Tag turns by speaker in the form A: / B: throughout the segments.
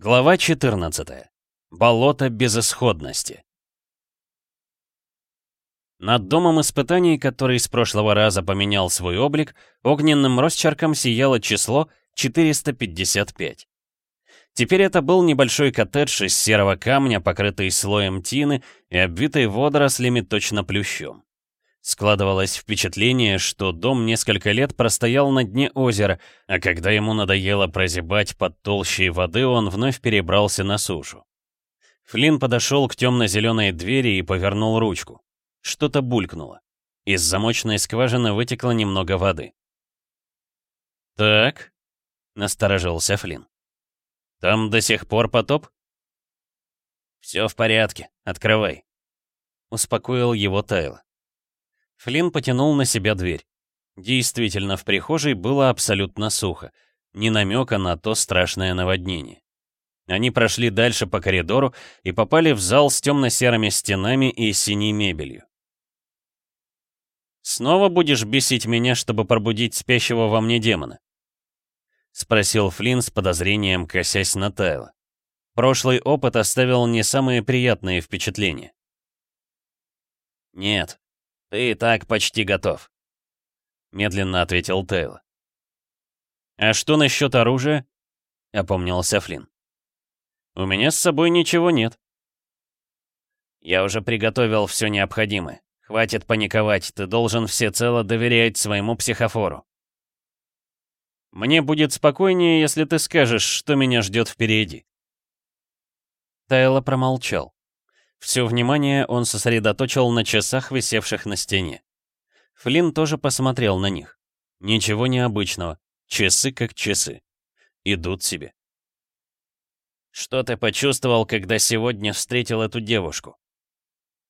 A: Глава 14. Болото безысходности. Над домом испытаний, который с прошлого раза поменял свой облик, огненным росчерком сияло число 455. Теперь это был небольшой коттедж из серого камня, покрытый слоем тины и обвитый водорослями точно плющом. Складывалось впечатление, что дом несколько лет простоял на дне озера, а когда ему надоело прозябать под толщей воды, он вновь перебрался на сушу. Флинн подошел к темно-зеленой двери и повернул ручку. Что-то булькнуло. Из замочной скважины вытекло немного воды. «Так», — насторожился Флинн. «Там до сих пор потоп?» «Все в порядке, открывай», — успокоил его Тайло. Флинн потянул на себя дверь. Действительно, в прихожей было абсолютно сухо, ни намека на то страшное наводнение. Они прошли дальше по коридору и попали в зал с темно-серыми стенами и синей мебелью. «Снова будешь бесить меня, чтобы пробудить спящего во мне демона?» — спросил Флинн с подозрением, косясь на Тайла. Прошлый опыт оставил не самые приятные впечатления. «Нет», «Ты и так почти готов», — медленно ответил Тейл. «А что насчет оружия?» — опомнился Флинн. «У меня с собой ничего нет». «Я уже приготовил все необходимое. Хватит паниковать, ты должен всецело доверять своему психофору». «Мне будет спокойнее, если ты скажешь, что меня ждет впереди». Тайло промолчал. Все внимание он сосредоточил на часах, висевших на стене. Флинн тоже посмотрел на них. Ничего необычного. Часы как часы. Идут себе. «Что ты почувствовал, когда сегодня встретил эту девушку?»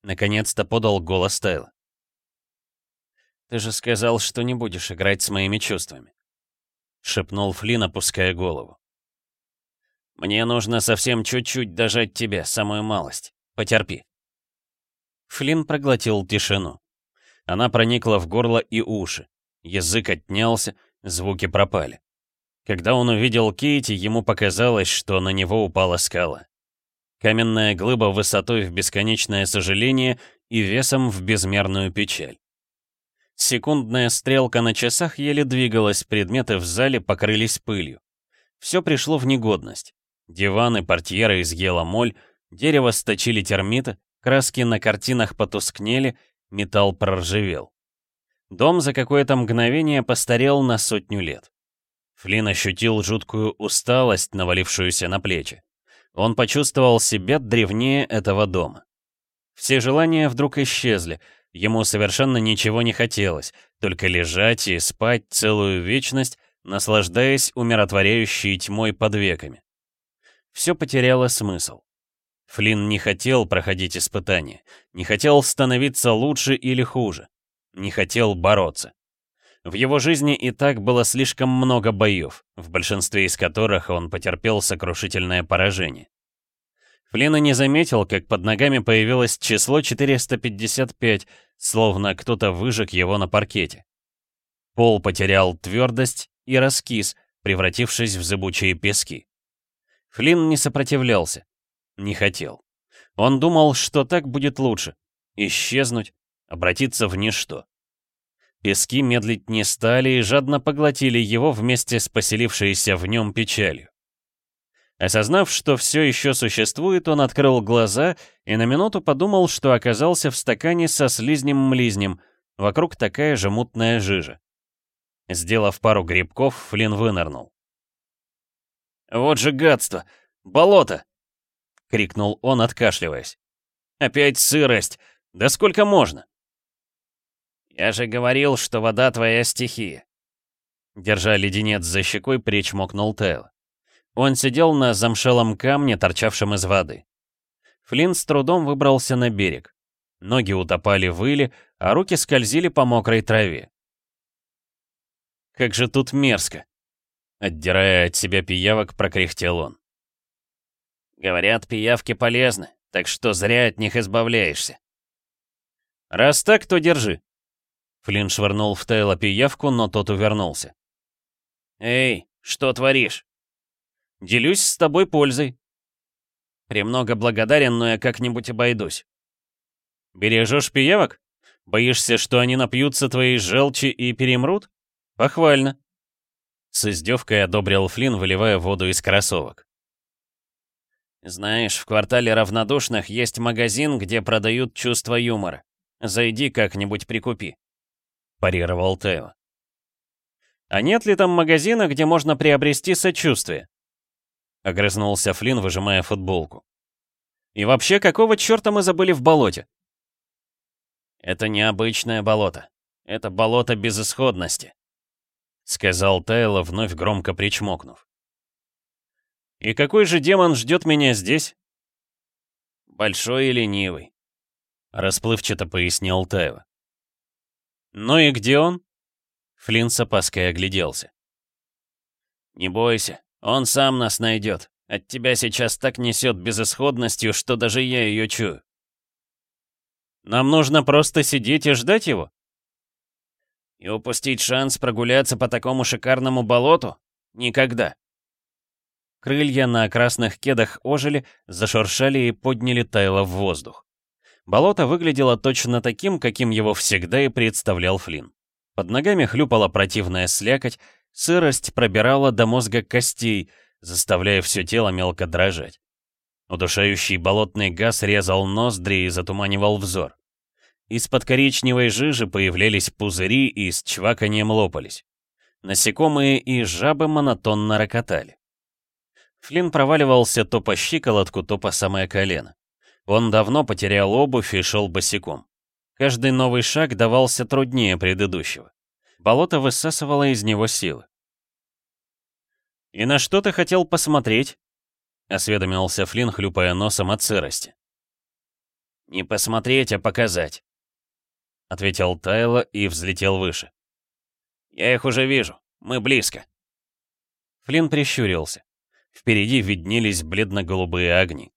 A: Наконец-то подал голос Тайла. «Ты же сказал, что не будешь играть с моими чувствами», — шепнул Флинн, опуская голову. «Мне нужно совсем чуть-чуть дожать тебя, самую малость. Потерпи». Флин проглотил тишину. Она проникла в горло и уши. Язык отнялся, звуки пропали. Когда он увидел Кейти, ему показалось, что на него упала скала. Каменная глыба высотой в бесконечное сожаление и весом в безмерную печаль. Секундная стрелка на часах еле двигалась, предметы в зале покрылись пылью. Все пришло в негодность. Диваны, портьеры из моль, Дерево сточили термиты, краски на картинах потускнели, металл проржавел. Дом за какое-то мгновение постарел на сотню лет. Флин ощутил жуткую усталость, навалившуюся на плечи. Он почувствовал себя древнее этого дома. Все желания вдруг исчезли, ему совершенно ничего не хотелось, только лежать и спать целую вечность, наслаждаясь умиротворяющей тьмой под веками. Все потеряло смысл. Флинн не хотел проходить испытания, не хотел становиться лучше или хуже, не хотел бороться. В его жизни и так было слишком много боев, в большинстве из которых он потерпел сокрушительное поражение. Флина не заметил, как под ногами появилось число 455, словно кто-то выжег его на паркете. Пол потерял твердость и раскис, превратившись в зыбучие пески. Флинн не сопротивлялся, не хотел. Он думал, что так будет лучше. Исчезнуть, обратиться в ничто. Пески медлить не стали и жадно поглотили его вместе с поселившейся в нем печалью. Осознав, что все еще существует, он открыл глаза и на минуту подумал, что оказался в стакане со слизнем-млизнем, вокруг такая же мутная жижа. Сделав пару грибков, Флинн вынырнул. «Вот же гадство! Болото! — крикнул он, откашливаясь. «Опять сырость! Да сколько можно?» «Я же говорил, что вода твоя стихия!» Держа леденец за щекой, причмокнул тейл. Он сидел на замшелом камне, торчавшем из воды. Флинн с трудом выбрался на берег. Ноги утопали в иле, а руки скользили по мокрой траве. «Как же тут мерзко!» Отдирая от себя пиявок, прокряхтел он. Говорят, пиявки полезны, так что зря от них избавляешься. Раз так, то держи. Флинн швырнул в Тейла пиявку, но тот увернулся. Эй, что творишь? Делюсь с тобой пользой. Премного благодарен, но я как-нибудь обойдусь. Бережешь пиявок? Боишься, что они напьются твоей желчи и перемрут? Похвально. С издевкой одобрил Флинн, выливая воду из кроссовок. Знаешь, в квартале равнодушных есть магазин, где продают чувство юмора. Зайди как-нибудь прикупи. Парировал Тео. А нет ли там магазина, где можно приобрести сочувствие? Огрызнулся Флинн, выжимая футболку. И вообще, какого черта мы забыли в болоте? Это необычное болото. Это болото безысходности. Сказал Тейло, вновь громко причмокнув. И какой же демон ждет меня здесь? Большой и ленивый, расплывчато пояснил Тайва. Ну и где он? Флинн с опаской огляделся. Не бойся, он сам нас найдет. От тебя сейчас так несет безысходностью, что даже я ее чую. Нам нужно просто сидеть и ждать его? И упустить шанс прогуляться по такому шикарному болоту? Никогда. Крылья на красных кедах ожили, зашуршали и подняли Тайла в воздух. Болото выглядело точно таким, каким его всегда и представлял Флинн. Под ногами хлюпала противная слякоть, сырость пробирала до мозга костей, заставляя все тело мелко дрожать. Удушающий болотный газ резал ноздри и затуманивал взор. Из-под коричневой жижи появлялись пузыри и с чваканьем лопались. Насекомые и жабы монотонно рокотали. Флинн проваливался то по щиколотку, то по самое колено. Он давно потерял обувь и шел босиком. Каждый новый шаг давался труднее предыдущего. Болото высасывало из него силы. «И на что ты хотел посмотреть?» — осведомился Флинн, хлюпая носом от сырости. «Не посмотреть, а показать», — ответил Тайло и взлетел выше. «Я их уже вижу. Мы близко». Флинн прищурился. Впереди виднелись бледно-голубые огни.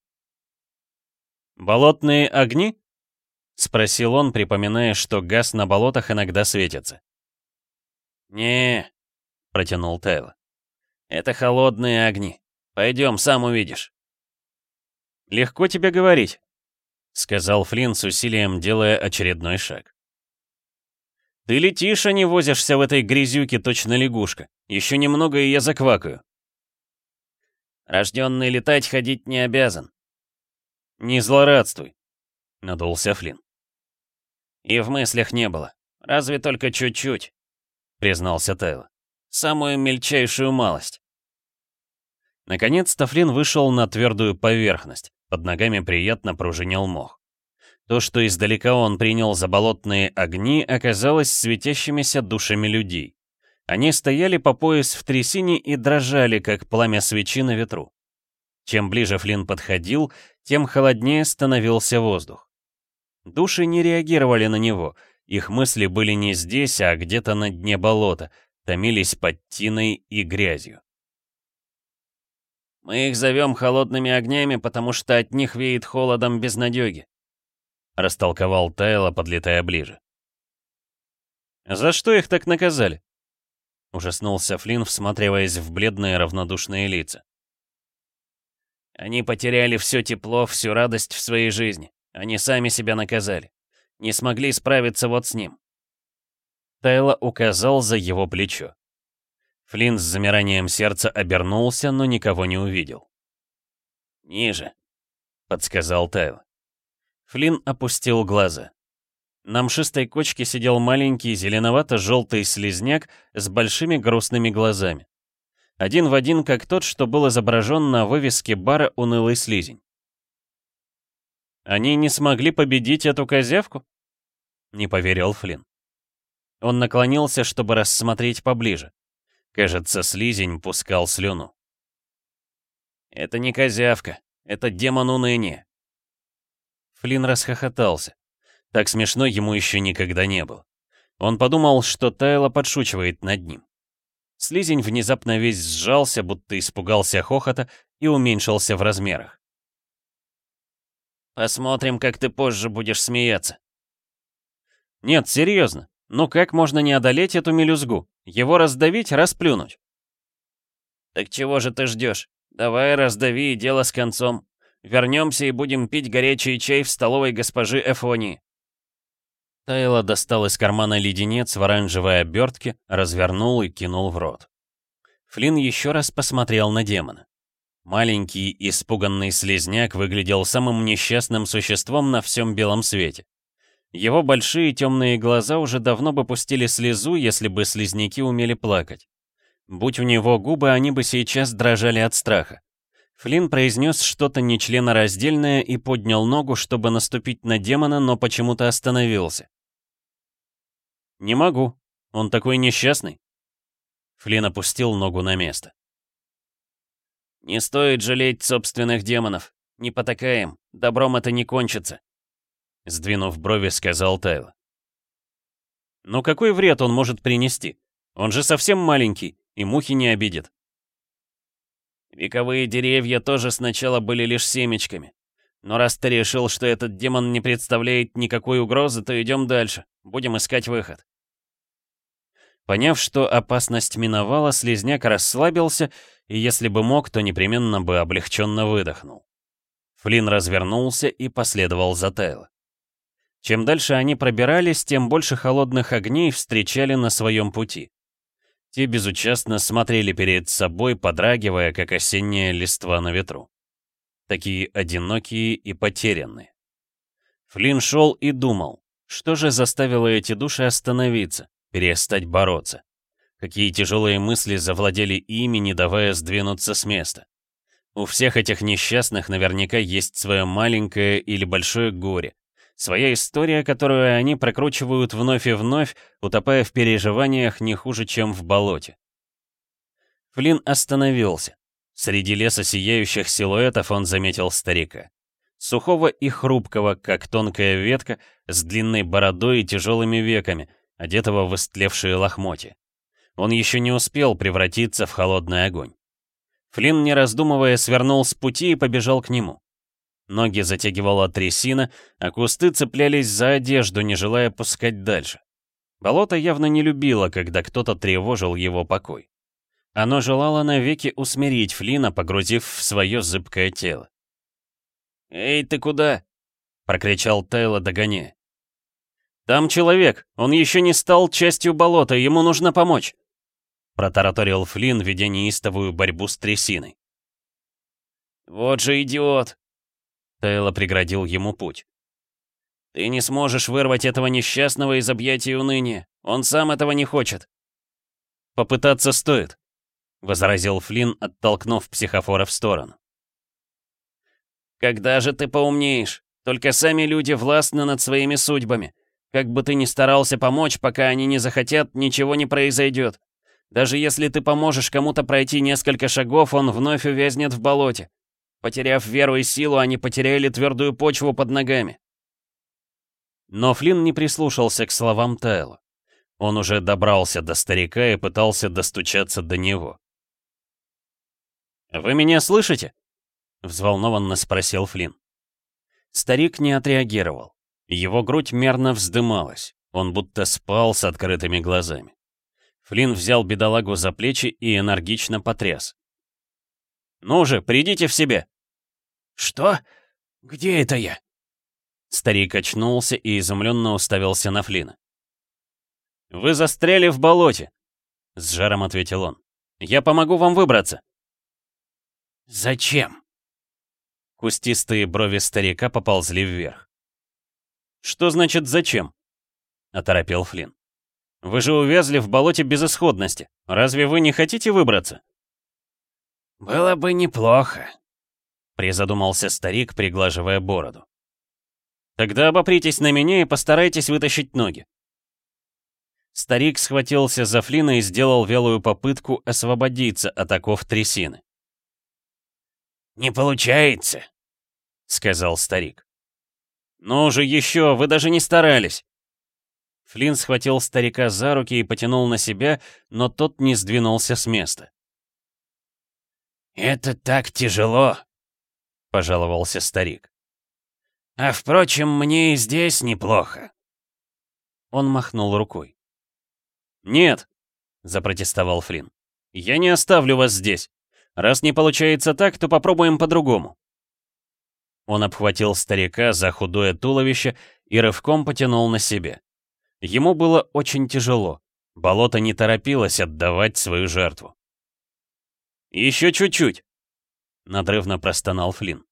A: «Болотные огни?» — спросил он, припоминая, что газ на болотах иногда светится. не протянул Тайло. «Это холодные огни. Пойдем, сам увидишь». «Легко тебе говорить», — сказал Флинн с усилием, делая очередной шаг. «Ты летишь, а не возишься в этой грязюке, точно лягушка. Еще немного, и я заквакаю». Рожденный летать ходить не обязан. Не злорадствуй, надулся Флин. И в мыслях не было. Разве только чуть-чуть, признался Тейл. Самую мельчайшую малость. Наконец Тафлин вышел на твердую поверхность. Под ногами приятно пружинил мох. То, что издалека он принял за болотные огни, оказалось светящимися душами людей. Они стояли по пояс в трясине и дрожали, как пламя свечи на ветру. Чем ближе Флинн подходил, тем холоднее становился воздух. Души не реагировали на него, их мысли были не здесь, а где-то на дне болота, томились под тиной и грязью. «Мы их зовем холодными огнями, потому что от них веет холодом безнадёги», — растолковал Тайла, подлетая ближе. «За что их так наказали?» Ужаснулся Флинн, всматриваясь в бледные равнодушные лица. Они потеряли все тепло, всю радость в своей жизни. Они сами себя наказали. Не смогли справиться вот с ним. Тайло указал за его плечо. Флинн с замиранием сердца обернулся, но никого не увидел. «Ниже», — подсказал Тайло. Флинн опустил глаза. На мшистой кочке сидел маленький зеленовато-желтый слизняк с большими грустными глазами. Один в один, как тот, что был изображен на вывеске бара «Унылый слизень». «Они не смогли победить эту козявку?» — не поверил Флинн. Он наклонился, чтобы рассмотреть поближе. Кажется, слизень пускал слюну. «Это не козявка, это демон уныния». Флинн расхохотался. Так смешно ему еще никогда не было. Он подумал, что Тайла подшучивает над ним. Слизень внезапно весь сжался, будто испугался хохота и уменьшился в размерах. «Посмотрим, как ты позже будешь смеяться». «Нет, серьезно. Ну как можно не одолеть эту мелюзгу? Его раздавить, расплюнуть?» «Так чего же ты ждешь? Давай раздави и дело с концом. Вернемся и будем пить горячий чай в столовой госпожи Эфонии. Тайла достал из кармана леденец в оранжевой обертке, развернул и кинул в рот. Флинн еще раз посмотрел на демона. Маленький, испуганный слезняк выглядел самым несчастным существом на всем белом свете. Его большие темные глаза уже давно бы пустили слезу, если бы слезняки умели плакать. Будь у него губы, они бы сейчас дрожали от страха. Флинн произнес что-то нечленораздельное и поднял ногу, чтобы наступить на демона, но почему-то остановился. Не могу. Он такой несчастный. Флин опустил ногу на место. Не стоит жалеть собственных демонов. Не потакаем. Добром это не кончится. Сдвинув брови, сказал Тайл. Но какой вред он может принести? Он же совсем маленький, и мухи не обидит. Вековые деревья тоже сначала были лишь семечками. Но раз ты решил, что этот демон не представляет никакой угрозы, то идем дальше. Будем искать выход. Поняв, что опасность миновала, слизняк расслабился, и если бы мог, то непременно бы облегченно выдохнул. Флинн развернулся и последовал за Тейло. Чем дальше они пробирались, тем больше холодных огней встречали на своем пути. Те безучастно смотрели перед собой, подрагивая, как осенняя листва на ветру. Такие одинокие и потерянные. Флинн шел и думал, что же заставило эти души остановиться, перестать бороться. Какие тяжелые мысли завладели ими, не давая сдвинуться с места. У всех этих несчастных наверняка есть свое маленькое или большое горе, своя история, которую они прокручивают вновь и вновь, утопая в переживаниях не хуже, чем в болоте. Флинн остановился. Среди леса сияющих силуэтов он заметил старика. Сухого и хрупкого, как тонкая ветка, с длинной бородой и тяжелыми веками — одетого в истлевшие лохмотья. Он еще не успел превратиться в холодный огонь. Флинн, не раздумывая, свернул с пути и побежал к нему. Ноги затягивала трясина, а кусты цеплялись за одежду, не желая пускать дальше. Болото явно не любило, когда кто-то тревожил его покой. Оно желало навеки усмирить Флина, погрузив в свое зыбкое тело. «Эй, ты куда?» — прокричал Тейла, догоняя. «Там человек, он еще не стал частью болота, ему нужно помочь», протараторил Флинн, ведя неистовую борьбу с трясиной. «Вот же идиот!» Тейло преградил ему путь. «Ты не сможешь вырвать этого несчастного из объятий уныния. Он сам этого не хочет». «Попытаться стоит», — возразил Флинн, оттолкнув психофора в сторону. «Когда же ты поумнеешь? Только сами люди властны над своими судьбами. Как бы ты ни старался помочь, пока они не захотят, ничего не произойдет. Даже если ты поможешь кому-то пройти несколько шагов, он вновь увязнет в болоте. Потеряв веру и силу, они потеряли твердую почву под ногами. Но Флинн не прислушался к словам Тайла. Он уже добрался до старика и пытался достучаться до него. «Вы меня слышите?» — взволнованно спросил Флинн. Старик не отреагировал. Его грудь мерно вздымалась. Он будто спал с открытыми глазами. Флинн взял бедолагу за плечи и энергично потряс. «Ну же, придите в себе!» «Что? Где это я?» Старик очнулся и изумленно уставился на Флина. «Вы застряли в болоте!» — с жаром ответил он. «Я помогу вам выбраться!» «Зачем?» Кустистые брови старика поползли вверх. «Что значит зачем?» — оторопел Флинн. «Вы же увязли в болоте безысходности. Разве вы не хотите выбраться?» «Было бы неплохо», — призадумался старик, приглаживая бороду. «Тогда обопритесь на меня и постарайтесь вытащить ноги». Старик схватился за Флина и сделал велую попытку освободиться от оков трясины. «Не получается», — сказал старик. «Ну же еще, вы даже не старались!» Флинн схватил старика за руки и потянул на себя, но тот не сдвинулся с места. «Это так тяжело!» — пожаловался старик. «А впрочем, мне и здесь неплохо!» Он махнул рукой. «Нет!» — запротестовал Флинн. «Я не оставлю вас здесь. Раз не получается так, то попробуем по-другому. Он обхватил старика за худое туловище и рывком потянул на себе. Ему было очень тяжело. Болото не торопилось отдавать свою жертву. «Еще чуть-чуть!» — надрывно простонал Флинн.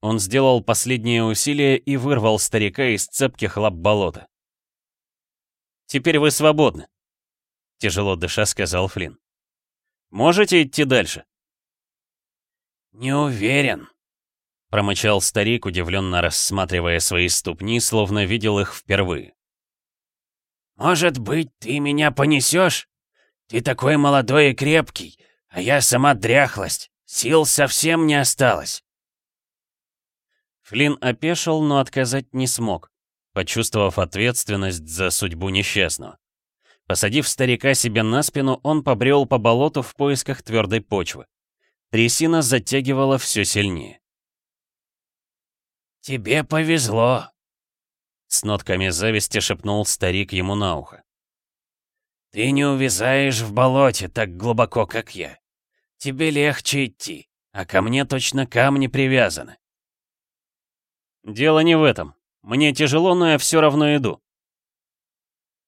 A: Он сделал последнее усилие и вырвал старика из цепких лап болота. «Теперь вы свободны», — тяжело дыша сказал Флинн. «Можете идти дальше?»
B: «Не уверен»,
A: Промычал старик, удивленно рассматривая свои ступни, словно видел их впервые.
B: «Может быть, ты меня понесешь? Ты такой молодой и крепкий, а я сама дряхлость, сил совсем не осталось».
A: Флин опешил, но отказать не смог, почувствовав ответственность за судьбу несчастного. Посадив старика себе на спину, он побрел по болоту в поисках твердой почвы. Трясина затягивала все сильнее.
B: «Тебе повезло!»
A: С нотками зависти шепнул старик ему на ухо.
B: «Ты не увязаешь в болоте так глубоко, как я. Тебе легче идти, а ко мне точно камни привязаны».
A: «Дело не в этом. Мне тяжело, но я все равно иду».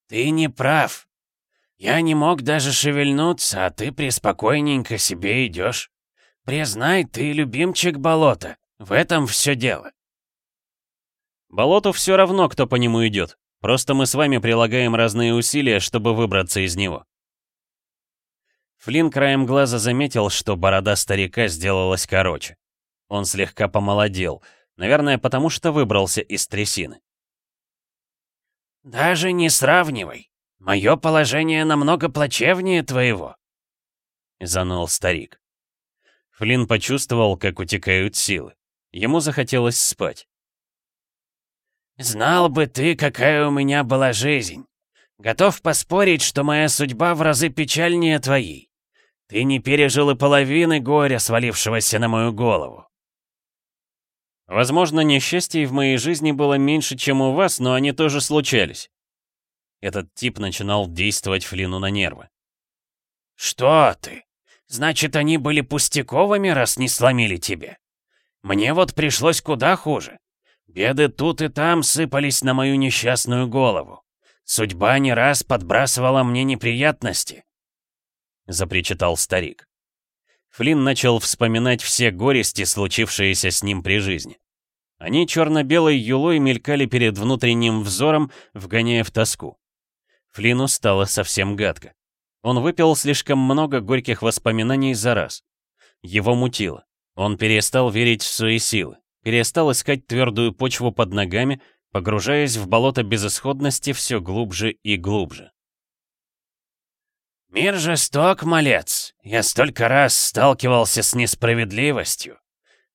B: «Ты не прав. Я не мог даже шевельнуться, а ты преспокойненько себе идешь. Признай, ты любимчик болота. В этом все дело».
A: Болоту все равно, кто по нему идет. Просто мы с вами прилагаем разные усилия, чтобы выбраться из него. Флин краем глаза заметил, что борода старика сделалась короче. Он слегка помолодел, наверное, потому что выбрался из трясины.
B: «Даже не сравнивай. Мое положение намного плачевнее твоего», — заныл старик.
A: Флин почувствовал, как утекают силы. Ему захотелось спать.
B: Знал бы ты, какая у меня была жизнь. Готов поспорить, что моя судьба в разы печальнее твоей. Ты не пережил и половины горя, свалившегося на мою голову.
A: Возможно, несчастий в моей жизни было меньше, чем у вас, но они тоже случались. Этот тип начинал действовать Флину на нервы.
B: «Что ты? Значит, они были пустяковыми, раз не сломили тебе? Мне вот пришлось куда хуже. Беды тут и там сыпались на мою несчастную голову. Судьба не раз подбрасывала мне неприятности», —
A: запричитал старик. Флинн начал вспоминать все горести, случившиеся с ним при жизни. Они черно-белой юлой мелькали перед внутренним взором, вгоняя в тоску. Флину стало совсем гадко. Он выпил слишком много горьких воспоминаний за раз. Его мутило. Он перестал верить в свои силы перестал искать твердую почву под ногами, погружаясь в болото безысходности все глубже и глубже.
B: «Мир жесток, малец. Я столько раз сталкивался с несправедливостью.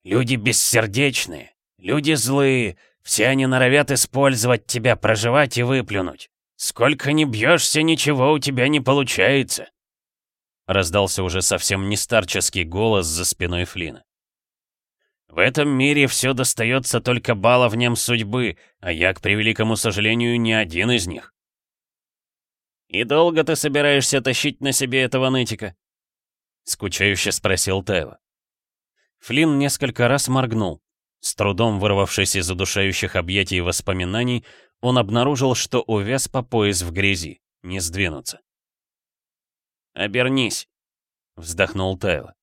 B: Люди бессердечные, люди злые, все они норовят использовать тебя, проживать и выплюнуть. Сколько ни бьешься, ничего у тебя не получается!»
A: Раздался уже совсем не старческий голос за спиной Флина.
B: В этом мире все достается только баловням судьбы, а я, к превеликому сожалению, не один из них.
A: «И долго ты собираешься тащить на себе этого нытика?» — скучающе спросил Тева. Флинн несколько раз моргнул. С трудом вырвавшись из удушающих объятий воспоминаний, он обнаружил, что увяз по пояс в грязи, не сдвинуться. «Обернись», — вздохнул Тева.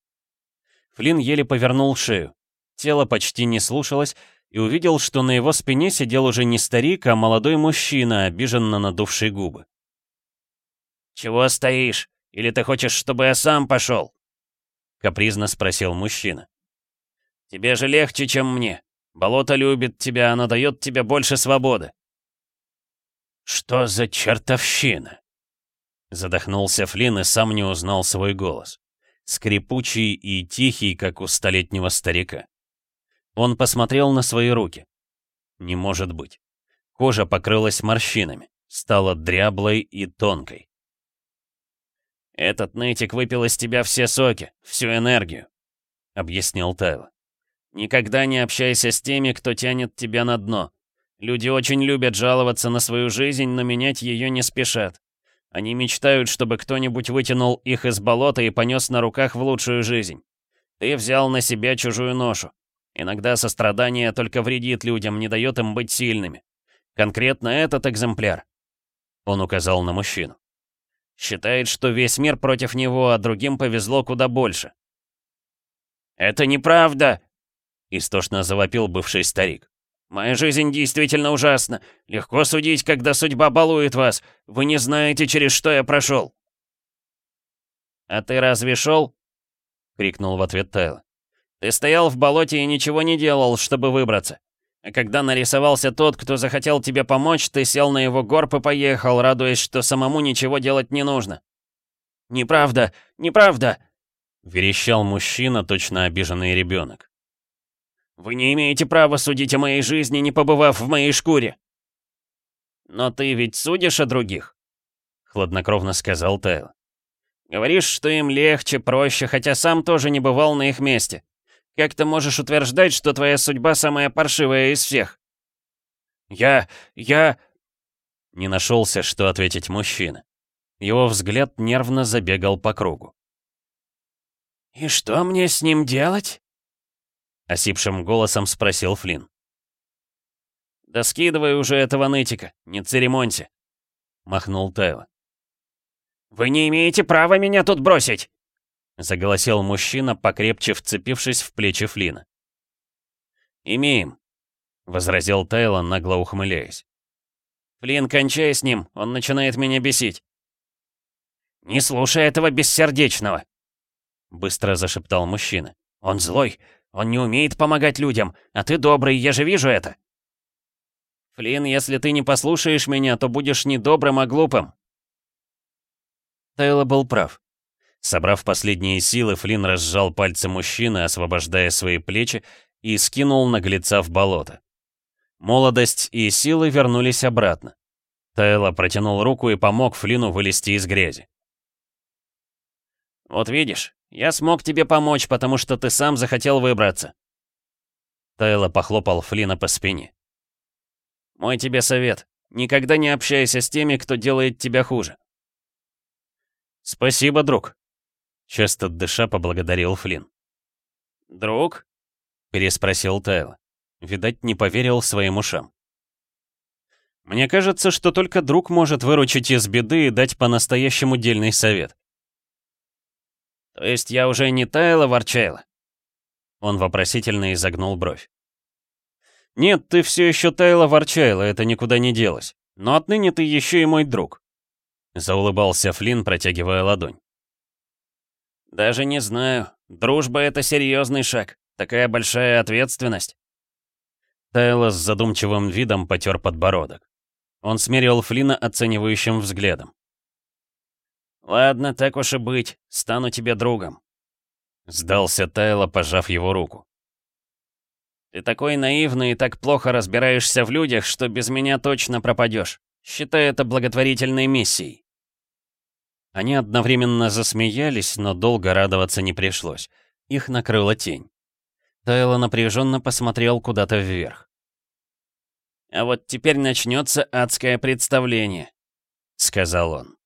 A: Флинн еле повернул шею. Тело почти не слушалось, и увидел, что на его спине сидел уже не старик, а молодой мужчина, обиженно надувший губы.
B: «Чего стоишь? Или ты хочешь, чтобы я сам пошел?»
A: — капризно спросил мужчина.
B: «Тебе же легче, чем мне. Болото любит тебя, оно дает тебе больше свободы». «Что за чертовщина?»
A: Задохнулся Флинн и сам не узнал свой голос. Скрипучий и тихий, как у столетнего старика. Он посмотрел на свои руки. Не может быть. Кожа покрылась морщинами, стала дряблой и тонкой.
B: «Этот нытик выпил из тебя все соки, всю энергию», — объяснил Тайло. «Никогда не общайся с теми, кто тянет тебя на дно. Люди очень любят жаловаться на свою жизнь, но менять ее не спешат.
A: Они мечтают, чтобы кто-нибудь вытянул их из болота и понес на руках в лучшую жизнь. Ты взял на себя чужую ношу. Иногда сострадание только вредит людям, не дает им быть сильными. Конкретно этот экземпляр. Он указал на мужчину. Считает, что весь мир против него, а другим повезло куда больше. «Это неправда!» — истошно завопил бывший старик. «Моя жизнь действительно ужасна. Легко судить, когда судьба балует вас. Вы не знаете, через что я прошел». «А ты разве шел?» — крикнул в ответ Тайло. Ты стоял в болоте и ничего не делал, чтобы выбраться. А когда нарисовался тот, кто захотел тебе помочь, ты сел на его горб и поехал, радуясь, что самому ничего делать не нужно. «Неправда! Неправда!» — верещал мужчина, точно обиженный ребенок. «Вы не имеете права судить о моей жизни, не побывав в моей шкуре!» «Но ты ведь судишь о других?» — хладнокровно сказал Тайл. «Говоришь, что им легче, проще, хотя сам тоже не бывал на их месте. Как ты можешь утверждать, что твоя судьба самая паршивая из всех?» «Я... я...» Не нашелся, что ответить мужчина. Его взгляд нервно забегал по кругу. «И что мне с ним делать?» Осипшим голосом спросил Флинн. «Да скидывай уже этого нытика, не церемонься!» Махнул Тайло. «Вы не имеете права меня тут бросить!» заголосил мужчина, покрепче вцепившись в плечи Флина. «Имеем», — возразил Тайлон, нагло ухмыляясь. «Флин, кончай с ним, он начинает меня бесить». «Не слушай этого бессердечного!» — быстро зашептал мужчина. «Он злой, он не умеет помогать людям, а ты добрый, я же вижу это!» «Флин, если ты не послушаешь меня, то будешь не добрым, а глупым!» Тайло был прав. Собрав последние силы, Флинн разжал пальцы мужчины, освобождая свои плечи, и скинул наглеца в болото. Молодость и силы вернулись обратно. Тайла протянул руку и помог Флину вылезти из грязи. «Вот видишь, я смог тебе помочь, потому что ты сам захотел выбраться». Тайла похлопал Флина по спине. «Мой тебе совет. Никогда не общайся с теми, кто делает тебя хуже». «Спасибо, друг», Часто дыша поблагодарил Флинн. «Друг?» — переспросил Тайл. Видать, не поверил своим ушам. «Мне кажется, что только друг может выручить из беды и дать по-настоящему дельный совет». «То есть я уже не Тайла ворчайла?» Он вопросительно изогнул бровь. «Нет, ты все еще Тайла ворчайла, это никуда не делось. Но отныне ты еще и мой друг», — заулыбался Флинн, протягивая ладонь. Даже не знаю. Дружба — это серьезный шаг. Такая большая ответственность. Тайло с задумчивым видом потёр подбородок. Он смерил Флина оценивающим взглядом. «Ладно, так уж и быть. Стану тебе другом». Сдался Тайло, пожав его руку. «Ты такой наивный и так плохо разбираешься в людях, что без меня точно пропадёшь. Считай это благотворительной миссией». Они одновременно засмеялись, но долго радоваться не пришлось. Их накрыла тень. Тайло напряженно посмотрел куда-то вверх. «А вот теперь начнется адское представление», — сказал он.